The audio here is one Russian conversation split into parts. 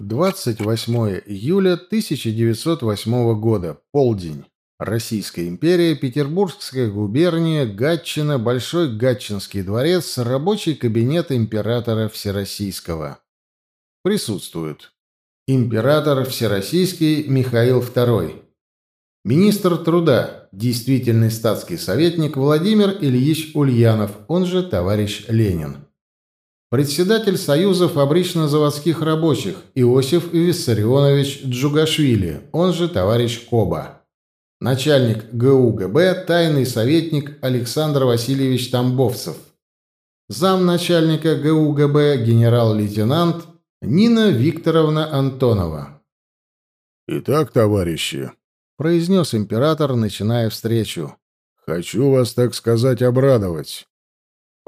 28 июля 1908 года. Полдень. Российская империя, Петербургская губерния, Гатчина, Большой Гатчинский дворец, рабочий кабинет императора Всероссийского. Присутствуют. Император Всероссийский Михаил II. Министр труда, действительный статский советник Владимир Ильич Ульянов, он же товарищ Ленин. Председатель Союза фабрично-заводских рабочих Иосиф Виссарионович Джугашвили, он же товарищ Коба. Начальник ГУГБ, тайный советник Александр Васильевич Тамбовцев. Замначальника ГУГБ генерал-лейтенант Нина Викторовна Антонова. «Итак, товарищи», — произнес император, начиная встречу, — «хочу вас, так сказать, обрадовать.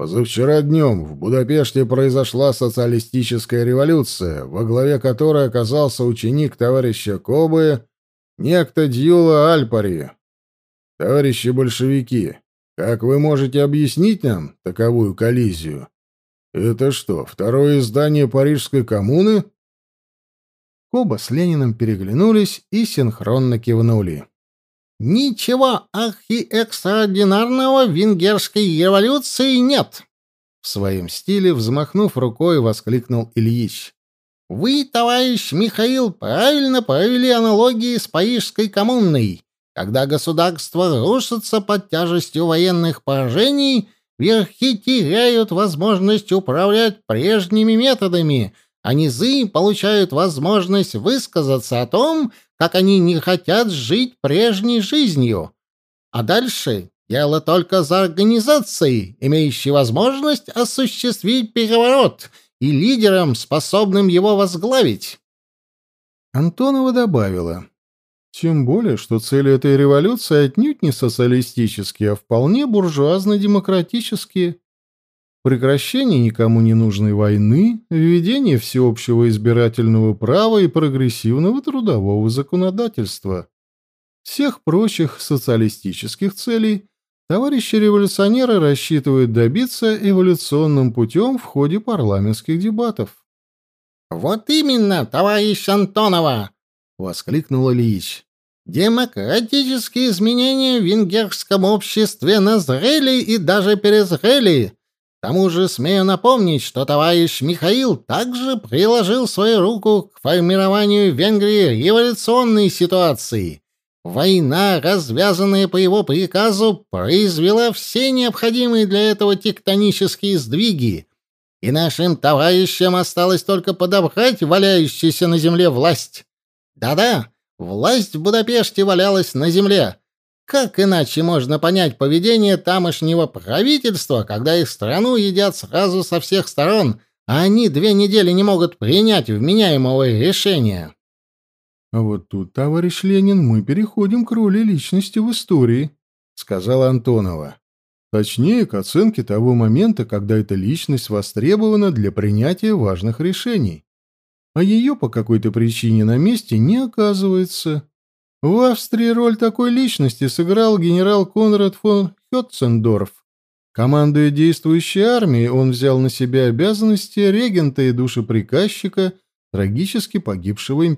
Позавчера днем в Будапеште произошла социалистическая революция, во главе которой оказался ученик товарища Кобы, некто Дьюла Альпари. Товарищи большевики, как вы можете объяснить нам таковую коллизию? Это что, второе издание Парижской коммуны? Коба с Лениным переглянулись и синхронно кивнули. Ничего архиэкстраординарного в венгерской революции нет. В своем стиле, взмахнув рукой, воскликнул Ильич. Вы, товарищ Михаил, правильно провели аналогии с Парижской коммуной. Когда государство рушится под тяжестью военных поражений, верхи теряют возможность управлять прежними методами, а низы получают возможность высказаться о том, как они не хотят жить прежней жизнью. А дальше дело только за организацией, имеющей возможность осуществить переворот, и лидером, способным его возглавить. Антонова добавила. Тем более, что цели этой революции отнюдь не социалистические, а вполне буржуазно-демократические прекращение никому не нужной войны, введение всеобщего избирательного права и прогрессивного трудового законодательства. Всех прочих социалистических целей товарищи революционеры рассчитывают добиться эволюционным путем в ходе парламентских дебатов. «Вот именно, товарищ Антонова!» — воскликнул Ильич. «Демократические изменения в венгерском обществе назрели и даже перезрели» К тому же смею напомнить, что товарищ Михаил также приложил свою руку к формированию в Венгрии революционной ситуации. Война, развязанная по его приказу, произвела все необходимые для этого тектонические сдвиги, и нашим товарищам осталось только подобрать валяющуюся на земле власть. Да-да, власть в Будапеште валялась на земле, как иначе можно понять поведение тамошнего правительства, когда их страну едят сразу со всех сторон, а они две недели не могут принять вменяемого решения? А вот тут, товарищ Ленин, мы переходим к роли личности в истории, сказала Антонова. Точнее, к оценке того момента, когда эта личность востребована для принятия важных решений. А ее по какой-то причине на месте не оказывается. В Австрии роль такой личности сыграл генерал Конрад фон Хетцендорф. Командуя действующей армией, он взял на себя обязанности регента и душеприказчика трагически погибшего императора.